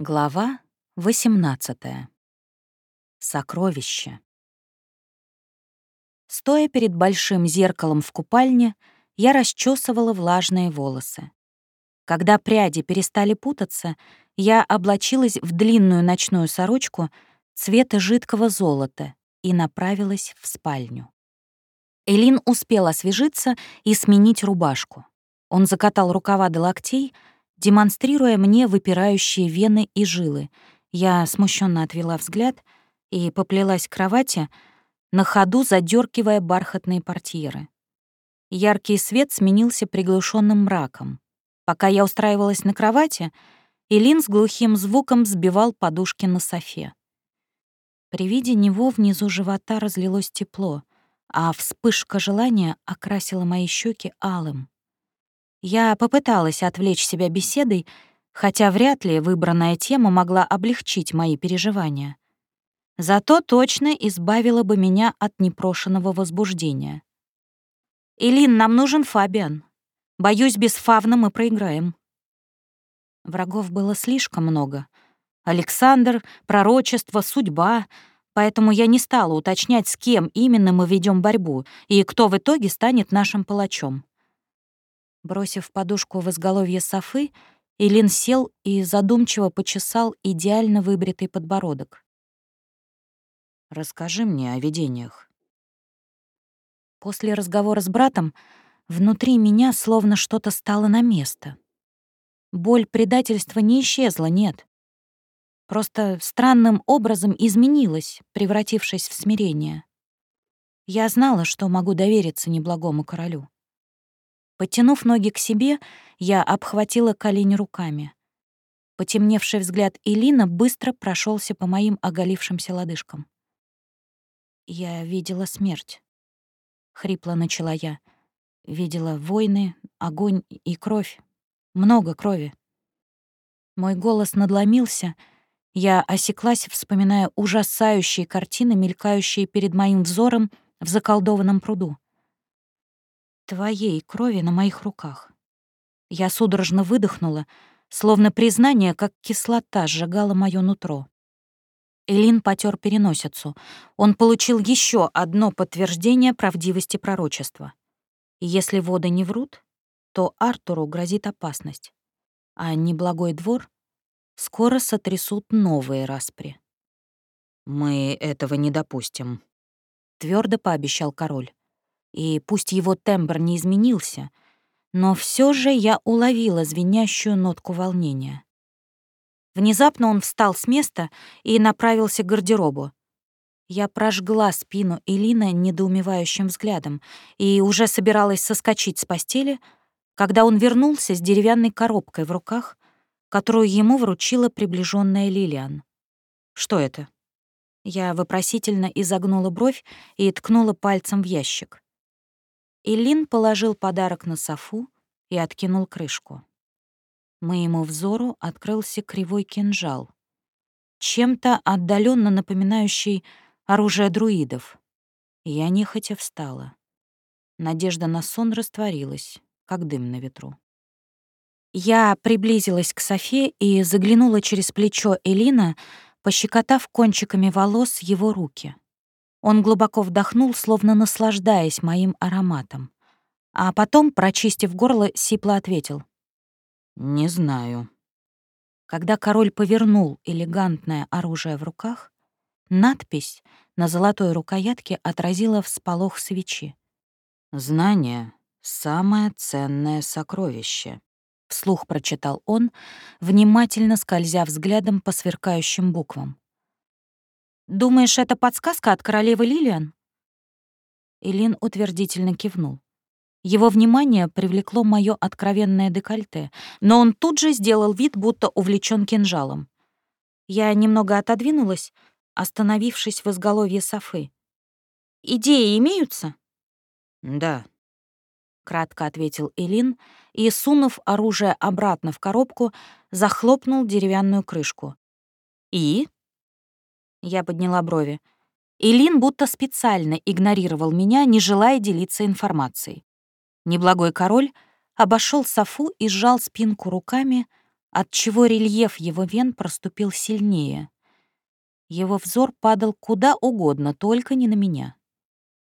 Глава 18. Сокровище. Стоя перед большим зеркалом в купальне, я расчесывала влажные волосы. Когда пряди перестали путаться, я облачилась в длинную ночную сорочку цвета жидкого золота и направилась в спальню. Элин успел освежиться и сменить рубашку. Он закатал рукава до локтей — демонстрируя мне выпирающие вены и жилы. Я смущенно отвела взгляд и поплелась к кровати, на ходу задергивая бархатные портьеры. Яркий свет сменился приглушенным мраком. Пока я устраивалась на кровати, Илин с глухим звуком сбивал подушки на софе. При виде него внизу живота разлилось тепло, а вспышка желания окрасила мои щеки алым. Я попыталась отвлечь себя беседой, хотя вряд ли выбранная тема могла облегчить мои переживания. Зато точно избавила бы меня от непрошенного возбуждения. «Илин, нам нужен Фабиан. Боюсь, без Фавна мы проиграем». Врагов было слишком много. Александр, пророчество, судьба, поэтому я не стала уточнять, с кем именно мы ведем борьбу и кто в итоге станет нашим палачом. Бросив подушку в изголовье Софы, Илин сел и задумчиво почесал идеально выбритый подбородок. «Расскажи мне о видениях». После разговора с братом внутри меня словно что-то стало на место. Боль предательства не исчезла, нет. Просто странным образом изменилась, превратившись в смирение. Я знала, что могу довериться неблагому королю. Подтянув ноги к себе, я обхватила колени руками. Потемневший взгляд Илина быстро прошелся по моим оголившимся лодыжкам. «Я видела смерть», — хрипло начала я. «Видела войны, огонь и кровь. Много крови». Мой голос надломился, я осеклась, вспоминая ужасающие картины, мелькающие перед моим взором в заколдованном пруду твоей крови на моих руках. Я судорожно выдохнула, словно признание, как кислота сжигала моё нутро. Элин потер переносицу. Он получил еще одно подтверждение правдивости пророчества. И если воды не врут, то Артуру грозит опасность, а неблагой двор скоро сотрясут новые распри. «Мы этого не допустим», — твердо пообещал король и пусть его тембр не изменился, но все же я уловила звенящую нотку волнения. Внезапно он встал с места и направился к гардеробу. Я прожгла спину Элина недоумевающим взглядом и уже собиралась соскочить с постели, когда он вернулся с деревянной коробкой в руках, которую ему вручила приближенная Лилиан. «Что это?» Я вопросительно изогнула бровь и ткнула пальцем в ящик. Илин положил подарок на софу и откинул крышку. Моему взору открылся кривой кинжал, чем-то отдаленно напоминающий оружие друидов. Я нехотя встала. Надежда на сон растворилась, как дым на ветру. Я приблизилась к Софе и заглянула через плечо Элина, пощекотав кончиками волос его руки. Он глубоко вдохнул, словно наслаждаясь моим ароматом. А потом, прочистив горло, сипло ответил. «Не знаю». Когда король повернул элегантное оружие в руках, надпись на золотой рукоятке отразила всполох свечи. «Знание — самое ценное сокровище», — вслух прочитал он, внимательно скользя взглядом по сверкающим буквам. Думаешь, это подсказка от королевы Лилиан?» Элин утвердительно кивнул. Его внимание привлекло мое откровенное декольте, но он тут же сделал вид, будто увлечен кинжалом. Я немного отодвинулась, остановившись в изголовье Софы. «Идеи имеются?» «Да», — кратко ответил Элин и, сунув оружие обратно в коробку, захлопнул деревянную крышку. «И?» Я подняла брови. Илин будто специально игнорировал меня, не желая делиться информацией. Неблагой король обошел Софу и сжал спинку руками, отчего рельеф его вен проступил сильнее. Его взор падал куда угодно, только не на меня.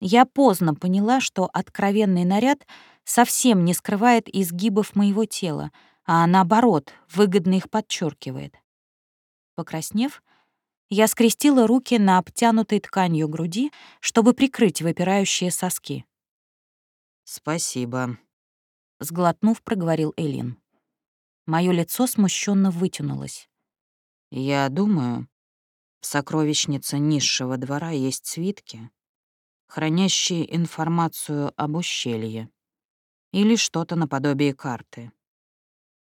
Я поздно поняла, что откровенный наряд совсем не скрывает изгибов моего тела, а наоборот, выгодно их подчеркивает. Покраснев, я скрестила руки на обтянутой тканью груди, чтобы прикрыть выпирающие соски. «Спасибо», — сглотнув, проговорил Элин. Моё лицо смущенно вытянулось. «Я думаю, в сокровищнице низшего двора есть свитки, хранящие информацию об ущелье или что-то наподобие карты.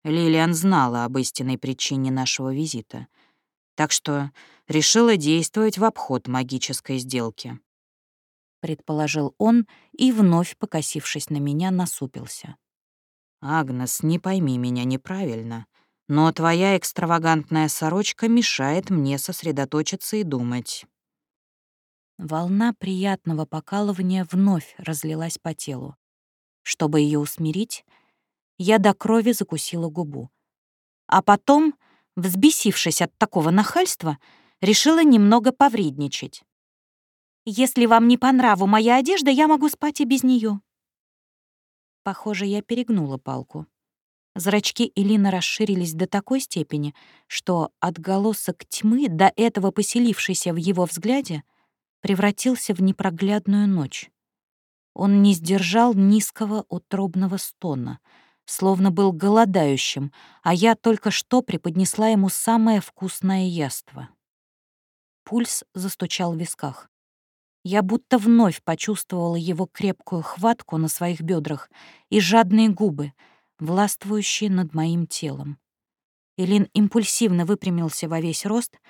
Лилиан знала об истинной причине нашего визита, так что решила действовать в обход магической сделки. Предположил он и, вновь покосившись на меня, насупился. «Агнес, не пойми меня неправильно, но твоя экстравагантная сорочка мешает мне сосредоточиться и думать». Волна приятного покалывания вновь разлилась по телу. Чтобы ее усмирить, я до крови закусила губу. А потом, взбесившись от такого нахальства, решила немного повредничать. «Если вам не по нраву моя одежда, я могу спать и без нее. Похоже, я перегнула палку. Зрачки Элины расширились до такой степени, что отголосок тьмы, до этого поселившийся в его взгляде, превратился в непроглядную ночь. Он не сдержал низкого утробного стона, словно был голодающим, а я только что преподнесла ему самое вкусное яство. Пульс застучал в висках. Я будто вновь почувствовала его крепкую хватку на своих бедрах и жадные губы, властвующие над моим телом. Илин импульсивно выпрямился во весь рост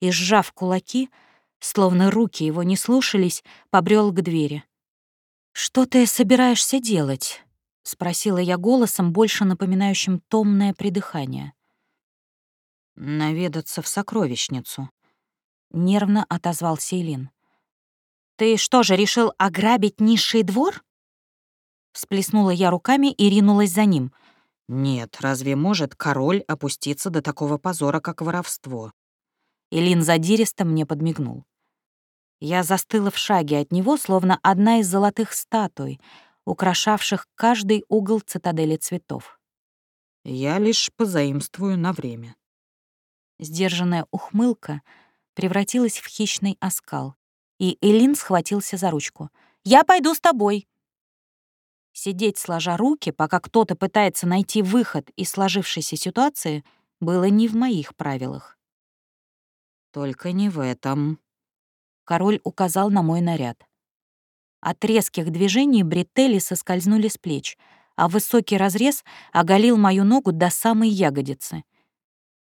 и, сжав кулаки, словно руки его не слушались, побрел к двери. «Что ты собираешься делать?» — спросила я голосом, больше напоминающим томное придыхание. «Наведаться в сокровищницу», — нервно отозвался Илин. «Ты что же, решил ограбить низший двор?» Всплеснула я руками и ринулась за ним. «Нет, разве может король опуститься до такого позора, как воровство?» Илин задиристо мне подмигнул. Я застыла в шаге от него, словно одна из золотых статуй, украшавших каждый угол цитадели цветов. «Я лишь позаимствую на время». Сдержанная ухмылка превратилась в хищный оскал, и Элин схватился за ручку. «Я пойду с тобой!» Сидеть сложа руки, пока кто-то пытается найти выход из сложившейся ситуации, было не в моих правилах. «Только не в этом», — король указал на мой наряд. От резких движений бретели соскользнули с плеч, а высокий разрез оголил мою ногу до самой ягодицы.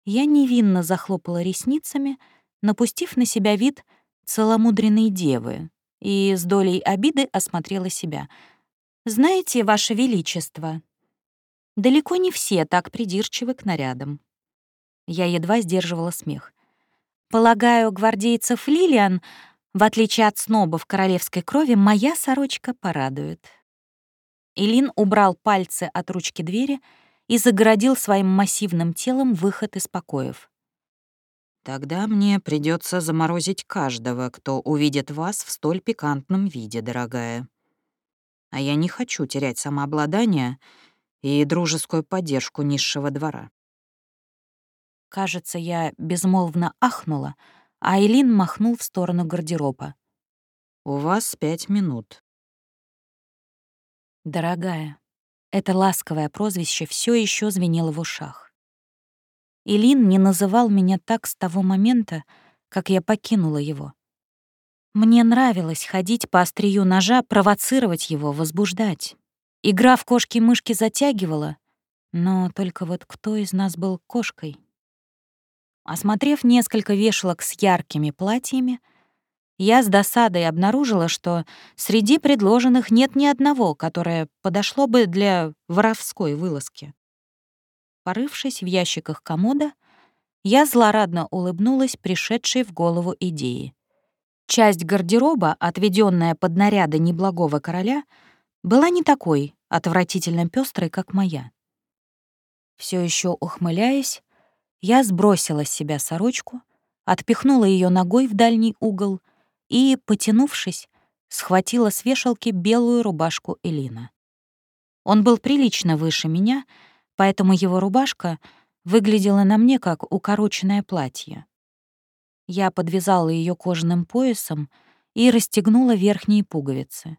Я невинно захлопала ресницами, напустив на себя вид целомудренной девы, и с долей обиды осмотрела себя. «Знаете, Ваше Величество, далеко не все так придирчивы к нарядам». Я едва сдерживала смех. «Полагаю, гвардейцев Лилиан, в отличие от снобов королевской крови, моя сорочка порадует». Илин убрал пальцы от ручки двери и загородил своим массивным телом выход из покоев. Тогда мне придется заморозить каждого, кто увидит вас в столь пикантном виде, дорогая. А я не хочу терять самообладание и дружескую поддержку низшего двора. Кажется, я безмолвно ахнула, а Элин махнул в сторону гардероба. «У вас пять минут». «Дорогая», это ласковое прозвище все еще звенело в ушах. Илин не называл меня так с того момента, как я покинула его. Мне нравилось ходить по острию ножа, провоцировать его, возбуждать. Игра в кошки-мышки затягивала, но только вот кто из нас был кошкой? Осмотрев несколько вешалок с яркими платьями, я с досадой обнаружила, что среди предложенных нет ни одного, которое подошло бы для воровской вылазки. Порывшись в ящиках комода, я злорадно улыбнулась пришедшей в голову идеи. Часть гардероба, отведенная под наряды неблагого короля, была не такой отвратительно пестрой, как моя. Все еще ухмыляясь, Я сбросила с себя сорочку, отпихнула ее ногой в дальний угол и, потянувшись, схватила с вешалки белую рубашку Элина. Он был прилично выше меня, поэтому его рубашка выглядела на мне как укороченное платье. Я подвязала ее кожаным поясом и расстегнула верхние пуговицы.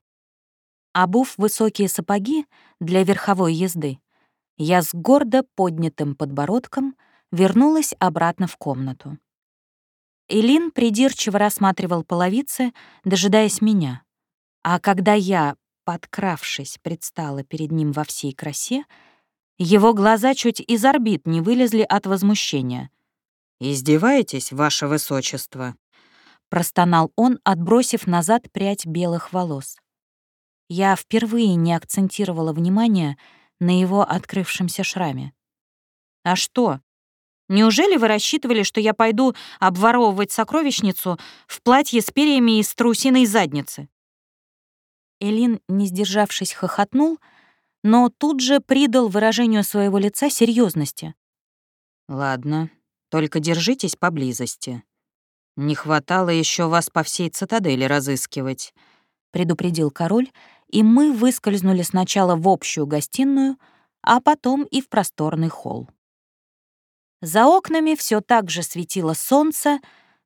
Обув высокие сапоги для верховой езды, я с гордо поднятым подбородком вернулась обратно в комнату. Элин придирчиво рассматривал половицы, дожидаясь меня. А когда я, подкравшись, предстала перед ним во всей красе, его глаза чуть из орбит не вылезли от возмущения. «Издеваетесь, ваше высочество?» Простонал он, отбросив назад прядь белых волос. Я впервые не акцентировала внимание на его открывшемся шраме. «А что? Неужели вы рассчитывали, что я пойду обворовывать сокровищницу в платье с перьями из трусиной задницы?» Элин, не сдержавшись, хохотнул, но тут же придал выражению своего лица серьезности. «Ладно, только держитесь поблизости. Не хватало еще вас по всей цитадели разыскивать», — предупредил король, и мы выскользнули сначала в общую гостиную, а потом и в просторный холл. За окнами все так же светило солнце,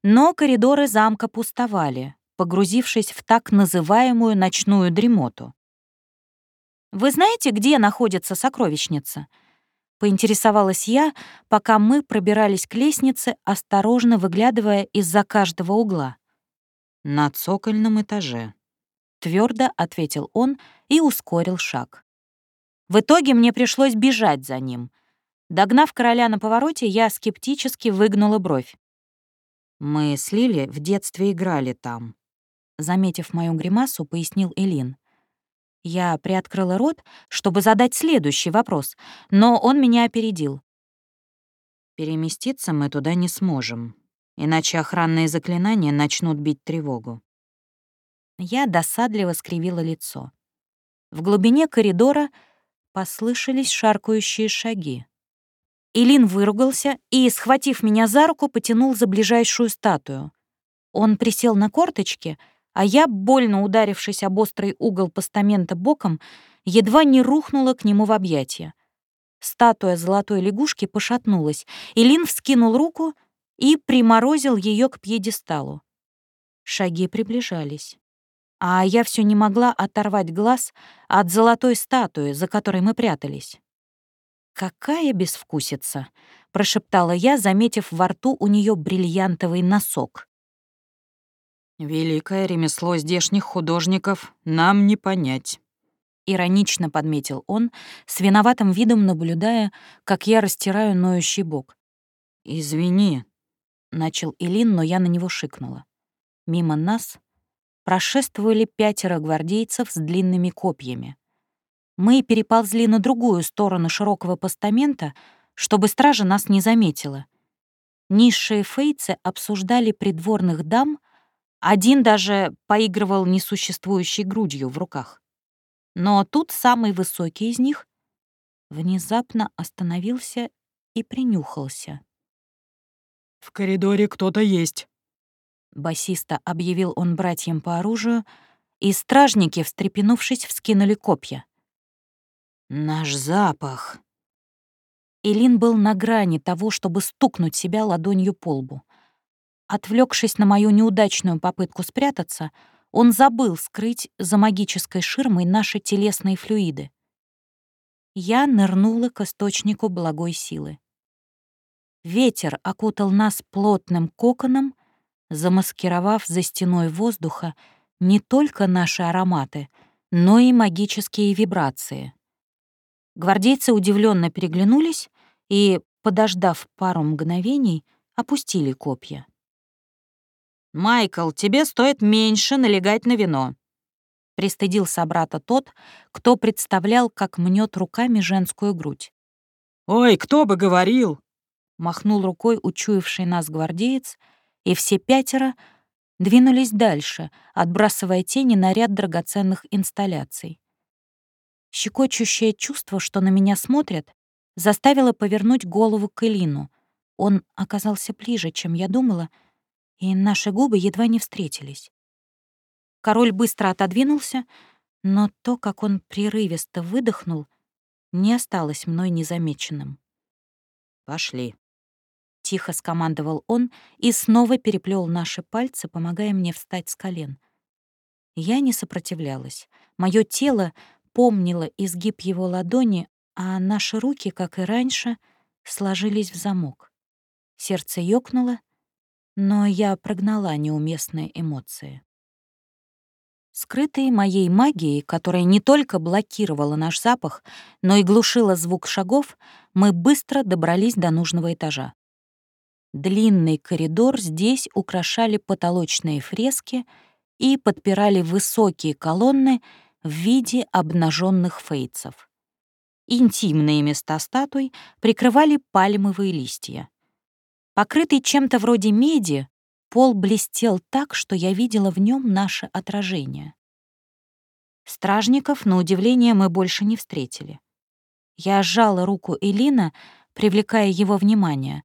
но коридоры замка пустовали, погрузившись в так называемую ночную дремоту. «Вы знаете, где находится сокровищница?» — поинтересовалась я, пока мы пробирались к лестнице, осторожно выглядывая из-за каждого угла. «На цокольном этаже», — твердо ответил он и ускорил шаг. В итоге мне пришлось бежать за ним — Догнав короля на повороте, я скептически выгнула бровь. «Мы с Лили в детстве играли там», — заметив мою гримасу, пояснил Элин. Я приоткрыла рот, чтобы задать следующий вопрос, но он меня опередил. «Переместиться мы туда не сможем, иначе охранные заклинания начнут бить тревогу». Я досадливо скривила лицо. В глубине коридора послышались шаркающие шаги. Илин выругался и, схватив меня за руку, потянул за ближайшую статую. Он присел на корточки, а я, больно ударившись об острый угол постамента боком, едва не рухнула к нему в объятия. Статуя золотой лягушки пошатнулась, Илин вскинул руку и приморозил ее к пьедесталу. Шаги приближались. А я все не могла оторвать глаз от золотой статуи, за которой мы прятались. «Какая безвкусица!» — прошептала я, заметив во рту у нее бриллиантовый носок. «Великое ремесло здешних художников нам не понять», — иронично подметил он, с виноватым видом наблюдая, как я растираю ноющий бок. «Извини», — начал Илин, но я на него шикнула. Мимо нас прошествовали пятеро гвардейцев с длинными копьями. Мы переползли на другую сторону широкого постамента, чтобы стража нас не заметила. Низшие фейцы обсуждали придворных дам, один даже поигрывал несуществующей грудью в руках. Но тут самый высокий из них внезапно остановился и принюхался. «В коридоре кто-то есть», — басиста объявил он братьям по оружию, и стражники, встрепенувшись, вскинули копья. Наш запах. Илин был на грани того, чтобы стукнуть себя ладонью по лбу. Отвлекшись на мою неудачную попытку спрятаться, он забыл скрыть за магической ширмой наши телесные флюиды. Я нырнула к источнику благой силы. Ветер окутал нас плотным коконом, замаскировав за стеной воздуха не только наши ароматы, но и магические вибрации. Гвардейцы удивленно переглянулись и, подождав пару мгновений, опустили копья. «Майкл, тебе стоит меньше налегать на вино», — пристыдил собрата тот, кто представлял, как мнет руками женскую грудь. «Ой, кто бы говорил!» — махнул рукой учуявший нас гвардеец, и все пятеро двинулись дальше, отбрасывая тени на ряд драгоценных инсталляций. Щекочущее чувство, что на меня смотрят, заставило повернуть голову к Элину, Он оказался ближе, чем я думала, и наши губы едва не встретились. Король быстро отодвинулся, но то, как он прерывисто выдохнул, не осталось мной незамеченным. «Пошли», — тихо скомандовал он и снова переплел наши пальцы, помогая мне встать с колен. Я не сопротивлялась. Мое тело помнило изгиб его ладони, а наши руки, как и раньше, сложились в замок. Сердце ёкнуло, но я прогнала неуместные эмоции. Скрытые моей магией, которая не только блокировала наш запах, но и глушила звук шагов, мы быстро добрались до нужного этажа. Длинный коридор здесь украшали потолочные фрески и подпирали высокие колонны в виде обнаженных фейцев. Интимные места статуй прикрывали пальмовые листья. Покрытый чем-то вроде меди, пол блестел так, что я видела в нем наше отражение. Стражников, на удивление, мы больше не встретили. Я сжала руку Элина, привлекая его внимание.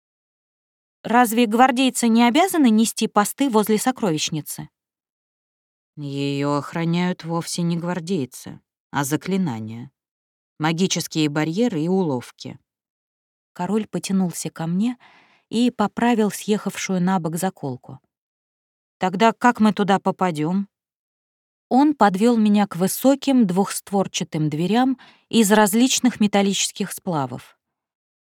«Разве гвардейцы не обязаны нести посты возле сокровищницы?» Ее охраняют вовсе не гвардейцы, а заклинания. Магические барьеры и уловки. Король потянулся ко мне и поправил съехавшую на бок заколку. «Тогда как мы туда попадем? Он подвел меня к высоким двухстворчатым дверям из различных металлических сплавов.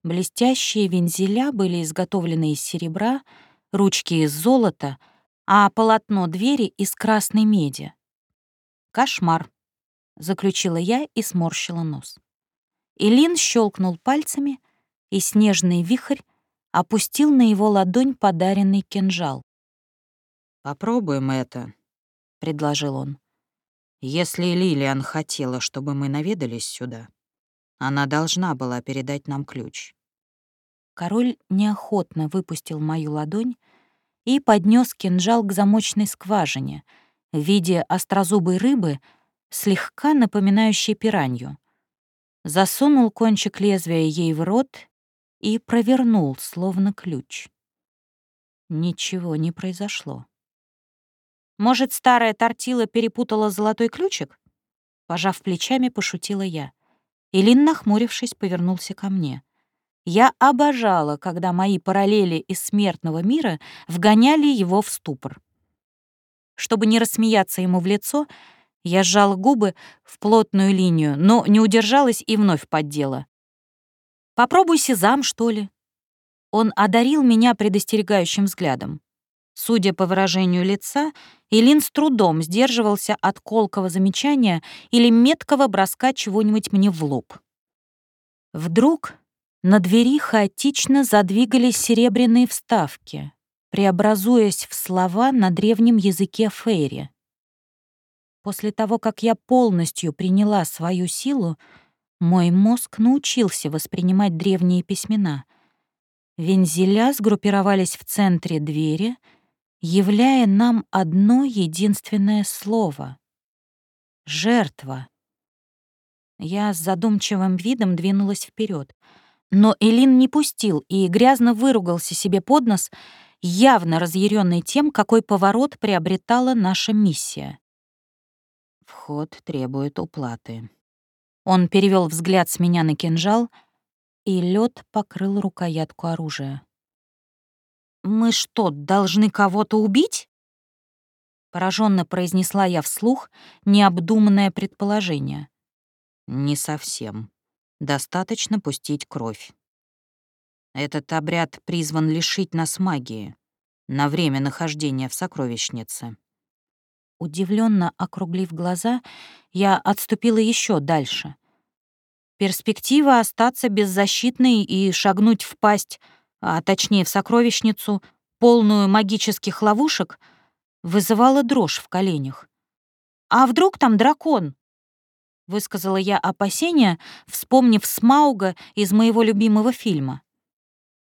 Блестящие вензеля были изготовлены из серебра, ручки из золота, а полотно двери из красной меди. «Кошмар», — заключила я и сморщила нос. Илин щелкнул пальцами, и снежный вихрь опустил на его ладонь подаренный кинжал. «Попробуем это», — предложил он. «Если Лилиан хотела, чтобы мы наведались сюда, она должна была передать нам ключ». Король неохотно выпустил мою ладонь и поднес кинжал к замочной скважине в виде острозубой рыбы, слегка напоминающей пиранью. Засунул кончик лезвия ей в рот и провернул, словно ключ. Ничего не произошло. «Может, старая тортила перепутала золотой ключик?» Пожав плечами, пошутила я. Илин, нахмурившись, повернулся ко мне. Я обожала, когда мои параллели из смертного мира вгоняли его в ступор. Чтобы не рассмеяться ему в лицо, я сжала губы в плотную линию, но не удержалась и вновь поддела. Попробуй сезам, что ли». Он одарил меня предостерегающим взглядом. Судя по выражению лица, Илин с трудом сдерживался от колкого замечания или меткого броска чего-нибудь мне в лоб. Вдруг на двери хаотично задвигались серебряные вставки, преобразуясь в слова на древнем языке фейри. После того, как я полностью приняла свою силу, мой мозг научился воспринимать древние письмена. Вензеля сгруппировались в центре двери, являя нам одно единственное слово — «жертва». Я с задумчивым видом двинулась вперед, но Элин не пустил и грязно выругался себе под нос, явно разъяренный тем, какой поворот приобретала наша миссия. «Вход требует уплаты», он перевел взгляд с меня на кинжал, и лед покрыл рукоятку оружия. «Мы что, должны кого-то убить?» Пораженно произнесла я вслух необдуманное предположение. «Не совсем. Достаточно пустить кровь. Этот обряд призван лишить нас магии на время нахождения в сокровищнице. Удивленно округлив глаза, я отступила еще дальше. Перспектива остаться беззащитной и шагнуть в пасть, а точнее в сокровищницу, полную магических ловушек, вызывала дрожь в коленях. «А вдруг там дракон?» — высказала я опасения, вспомнив Смауга из моего любимого фильма.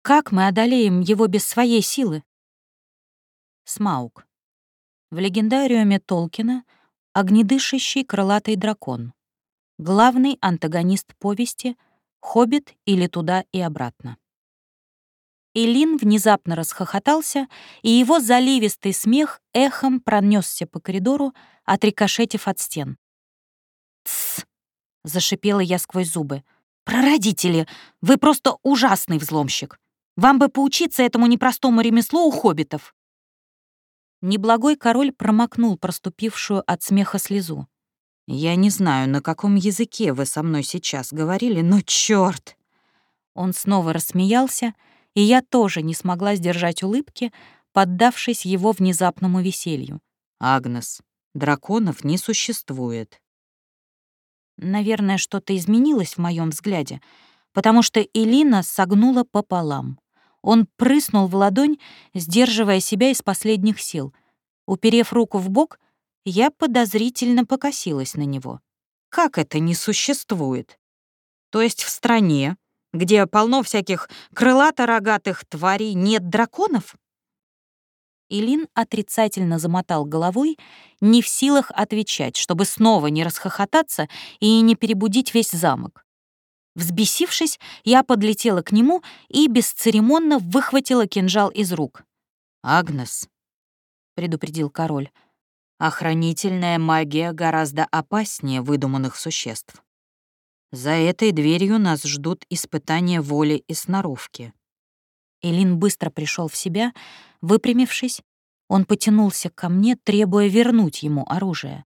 «Как мы одолеем его без своей силы?» Смауг. В легендариуме Толкина огнедышащий крылатый дракон. Главный антагонист повести «Хоббит» или «Туда и обратно». Илин внезапно расхохотался, и его заливистый смех эхом пронесся по коридору, отрикошетив от стен. «Тссс!» — зашипела я сквозь зубы. «Прародители, вы просто ужасный взломщик! Вам бы поучиться этому непростому ремеслу у хоббитов!» Неблагой король промокнул проступившую от смеха слезу. «Я не знаю, на каком языке вы со мной сейчас говорили, но чёрт!» Он снова рассмеялся, и я тоже не смогла сдержать улыбки, поддавшись его внезапному веселью. «Агнес, драконов не существует». Наверное, что-то изменилось в моем взгляде, потому что Элина согнула пополам. Он прыснул в ладонь, сдерживая себя из последних сил. Уперев руку в бок, я подозрительно покосилась на него. «Как это не существует? То есть в стране, где полно всяких крылато-рогатых тварей, нет драконов?» Илин отрицательно замотал головой, не в силах отвечать, чтобы снова не расхохотаться и не перебудить весь замок. Взбесившись, я подлетела к нему и бесцеремонно выхватила кинжал из рук. «Агнес», — предупредил король, — «охранительная магия гораздо опаснее выдуманных существ. За этой дверью нас ждут испытания воли и сноровки». Элин быстро пришел в себя, выпрямившись, он потянулся ко мне, требуя вернуть ему оружие.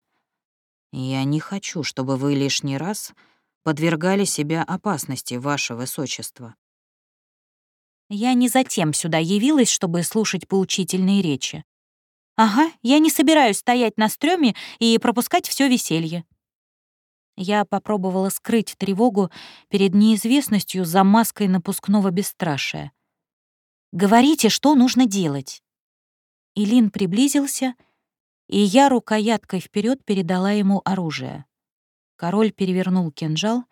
«Я не хочу, чтобы вы лишний раз подвергали себя опасности, ваше высочество». Я не затем сюда явилась, чтобы слушать поучительные речи. Ага, я не собираюсь стоять на стреме и пропускать все веселье. Я попробовала скрыть тревогу перед неизвестностью за маской напускного бесстрашия. «Говорите, что нужно делать». Илин приблизился, и я рукояткой вперед передала ему оружие. Король перевернул кинжал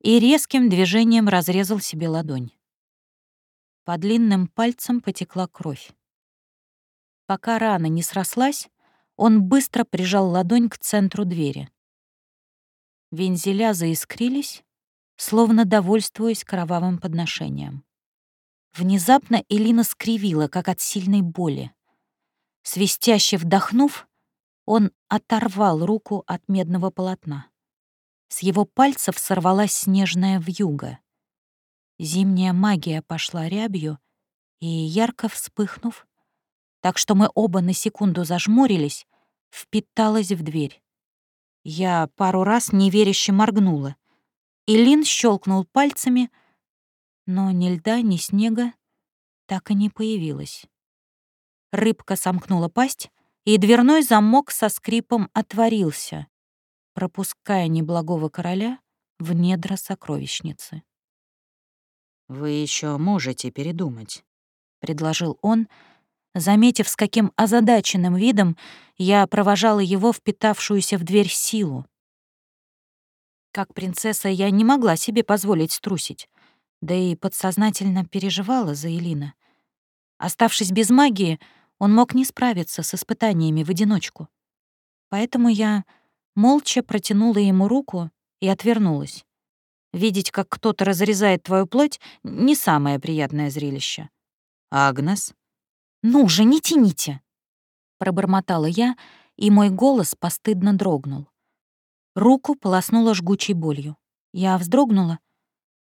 и резким движением разрезал себе ладонь. По длинным пальцам потекла кровь. Пока рана не срослась, он быстро прижал ладонь к центру двери. Вензеля заискрились, словно довольствуясь кровавым подношением. Внезапно Элина скривила, как от сильной боли. Свистяще вдохнув, он оторвал руку от медного полотна. С его пальцев сорвалась снежная вьюга. Зимняя магия пошла рябью и, ярко вспыхнув, так что мы оба на секунду зажмурились, впиталась в дверь. Я пару раз неверяще моргнула. Илин щелкнул пальцами, но ни льда, ни снега так и не появилось. Рыбка сомкнула пасть, и дверной замок со скрипом отворился, пропуская неблагого короля в недра сокровищницы. «Вы еще можете передумать», — предложил он, заметив, с каким озадаченным видом я провожала его впитавшуюся в дверь силу. Как принцесса я не могла себе позволить струсить, да и подсознательно переживала за Элина. Оставшись без магии, он мог не справиться с испытаниями в одиночку. Поэтому я молча протянула ему руку и отвернулась. Видеть, как кто-то разрезает твою плоть, — не самое приятное зрелище. «Агнес?» «Ну же, не тяните!» — пробормотала я, и мой голос постыдно дрогнул. Руку полоснула жгучей болью. Я вздрогнула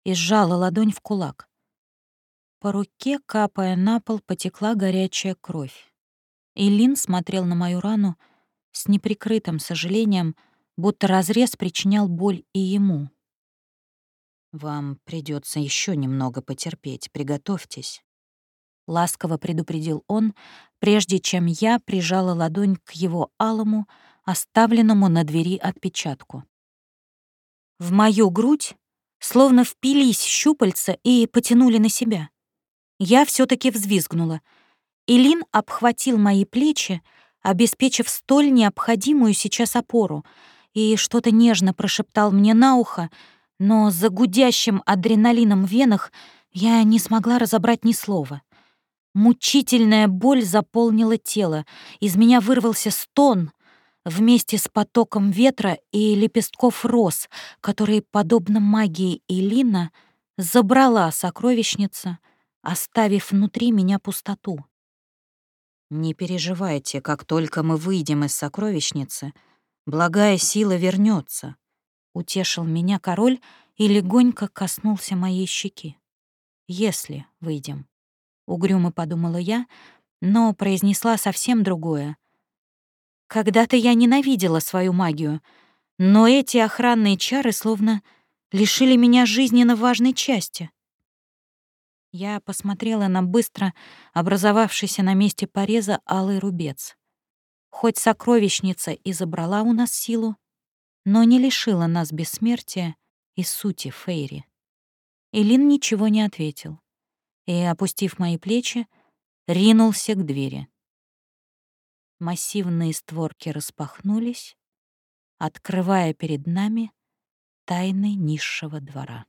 и сжала ладонь в кулак. По руке, капая на пол, потекла горячая кровь. Илин смотрел на мою рану с неприкрытым сожалением, будто разрез причинял боль и ему. «Вам придется еще немного потерпеть, приготовьтесь», — ласково предупредил он, прежде чем я прижала ладонь к его алому, оставленному на двери отпечатку. В мою грудь словно впились щупальца и потянули на себя. Я все таки взвизгнула. Илин обхватил мои плечи, обеспечив столь необходимую сейчас опору, и что-то нежно прошептал мне на ухо, но за гудящим адреналином в венах я не смогла разобрать ни слова. Мучительная боль заполнила тело, из меня вырвался стон вместе с потоком ветра и лепестков роз, которые, подобно магии Илина, забрала сокровищница — оставив внутри меня пустоту. Не переживайте, как только мы выйдем из сокровищницы, благая сила вернется. Утешил меня король и легонько коснулся моей щеки. Если выйдем. Угрюмо подумала я, но произнесла совсем другое. Когда-то я ненавидела свою магию, но эти охранные чары словно лишили меня жизненно важной части. Я посмотрела на быстро образовавшийся на месте пореза алый рубец. Хоть сокровищница и забрала у нас силу, но не лишила нас бессмертия и сути Фейри. Илин ничего не ответил и, опустив мои плечи, ринулся к двери. Массивные створки распахнулись, открывая перед нами тайны низшего двора.